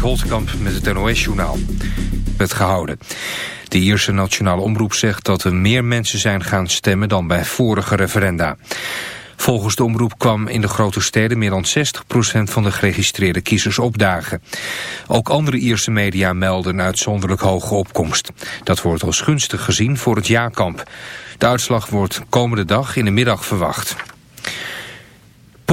Holtkamp met het NOS-journaal. werd gehouden. De Ierse Nationale Omroep zegt dat er meer mensen zijn gaan stemmen dan bij vorige referenda. Volgens de omroep kwam in de grote steden meer dan 60% van de geregistreerde kiezers opdagen. Ook andere Ierse media melden uitzonderlijk hoge opkomst. Dat wordt als gunstig gezien voor het jaarkamp. De uitslag wordt komende dag in de middag verwacht.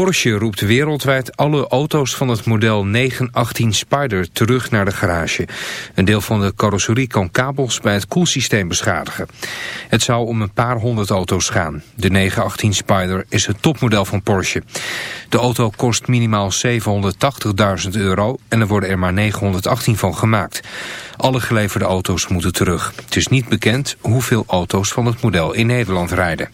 Porsche roept wereldwijd alle auto's van het model 918 Spider terug naar de garage. Een deel van de carrosserie kan kabels bij het koelsysteem beschadigen. Het zou om een paar honderd auto's gaan. De 918 Spider is het topmodel van Porsche. De auto kost minimaal 780.000 euro en er worden er maar 918 van gemaakt. Alle geleverde auto's moeten terug. Het is niet bekend hoeveel auto's van het model in Nederland rijden.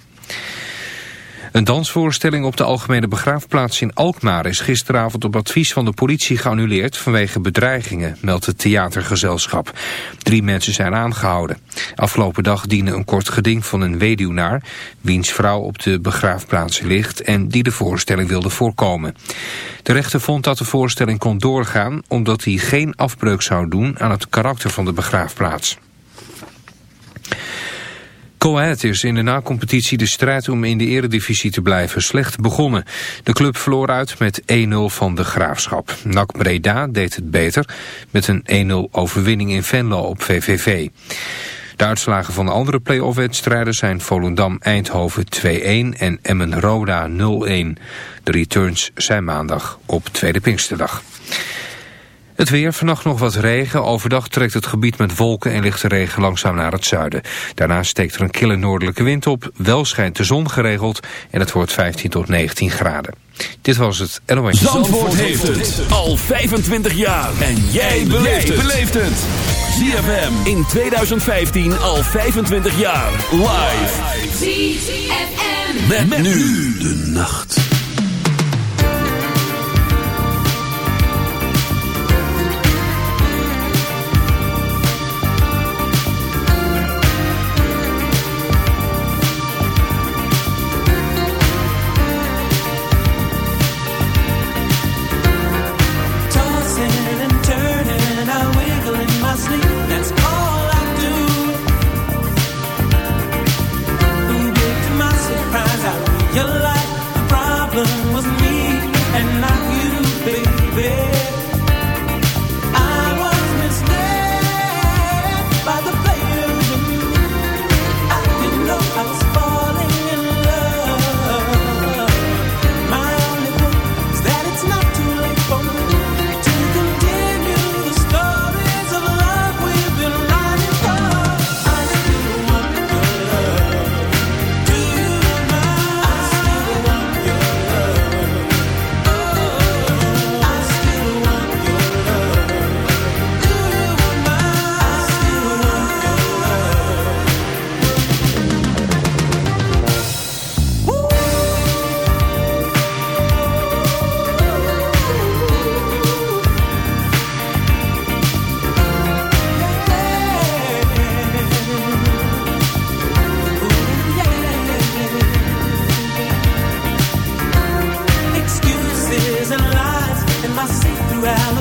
Een dansvoorstelling op de Algemene Begraafplaats in Alkmaar is gisteravond op advies van de politie geannuleerd vanwege bedreigingen, meldt het theatergezelschap. Drie mensen zijn aangehouden. Afgelopen dag diende een kort geding van een weduwnaar, wiens vrouw op de begraafplaats ligt en die de voorstelling wilde voorkomen. De rechter vond dat de voorstelling kon doorgaan omdat hij geen afbreuk zou doen aan het karakter van de begraafplaats. Coët is in de na-competitie de strijd om in de eredivisie te blijven slecht begonnen. De club verloor uit met 1-0 van de Graafschap. NAC Breda deed het beter met een 1-0 overwinning in Venlo op VVV. De uitslagen van de andere play-off wedstrijden zijn Volendam-Eindhoven 2-1 en Emmen-Roda 0-1. De returns zijn maandag op Tweede Pinksterdag. Het weer, vannacht nog wat regen. Overdag trekt het gebied met wolken en lichte regen langzaam naar het zuiden. Daarna steekt er een kille noordelijke wind op. Wel schijnt de zon geregeld en het wordt 15 tot 19 graden. Dit was het NOS. Zandvoort, Zandvoort heeft het al 25 jaar. En jij beleeft het. ZFM in 2015 al 25 jaar. Live. ZFM. met nu de nacht. around.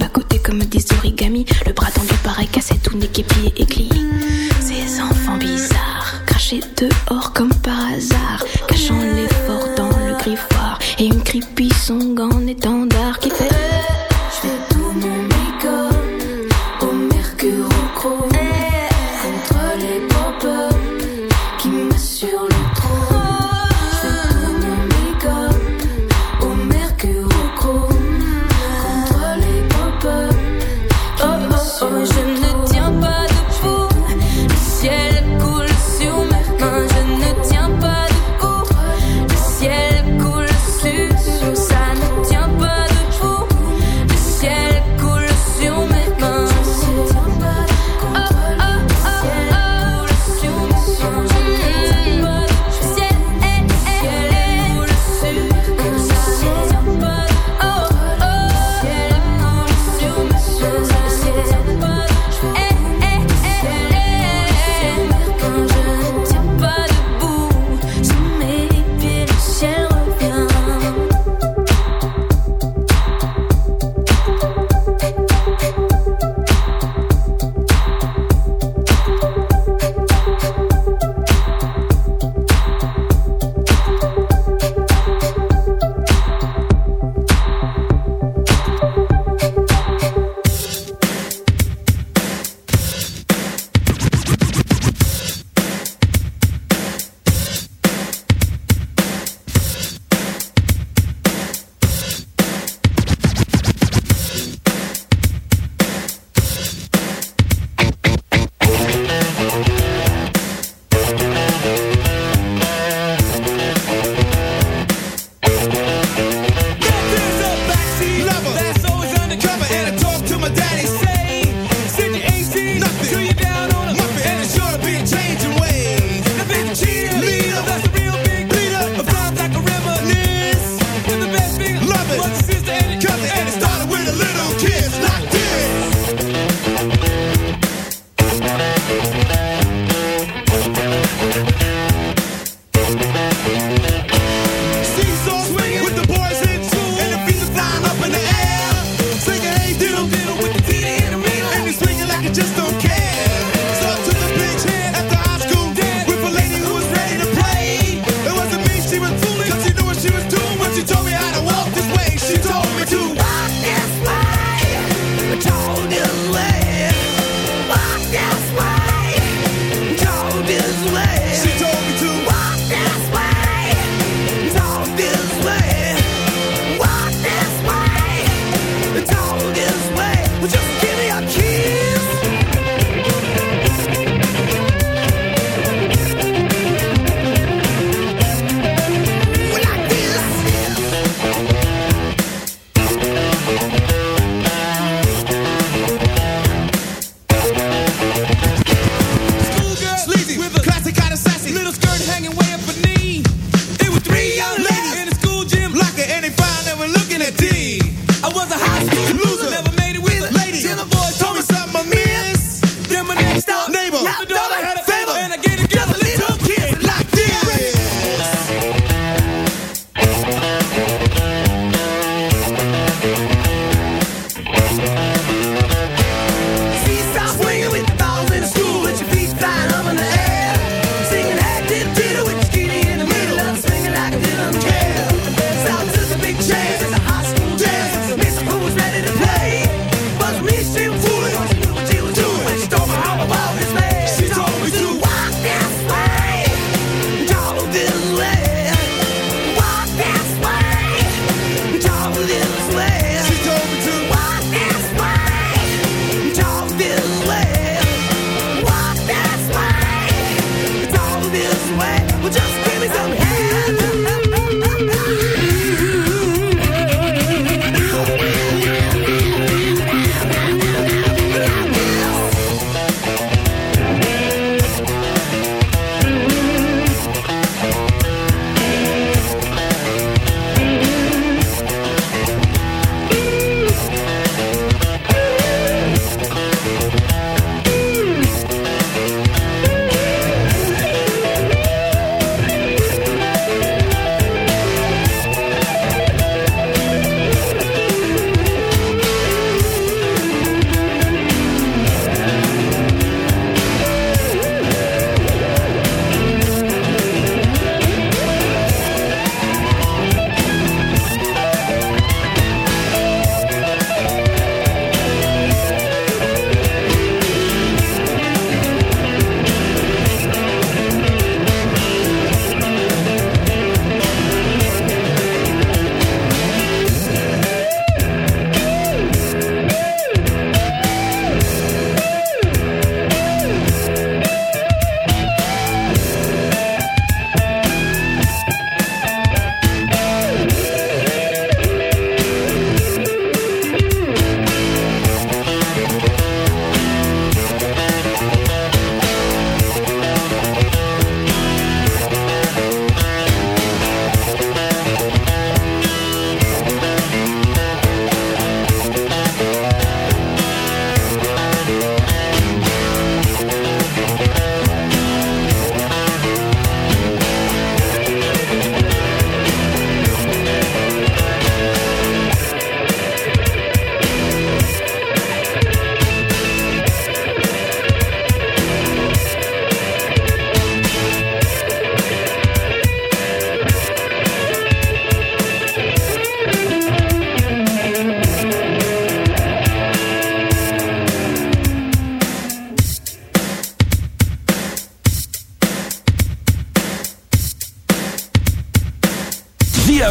tout et. Ces enfants bizarres, crachés dehors comme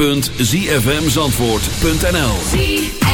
www.zfmzandvoort.nl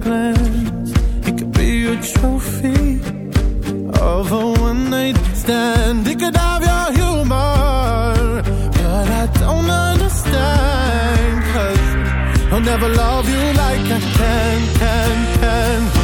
glance. It could be a trophy of a one night stand. It could have your humor, but I don't understand. Cause I'll never love you like I can, can, can.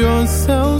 yourself.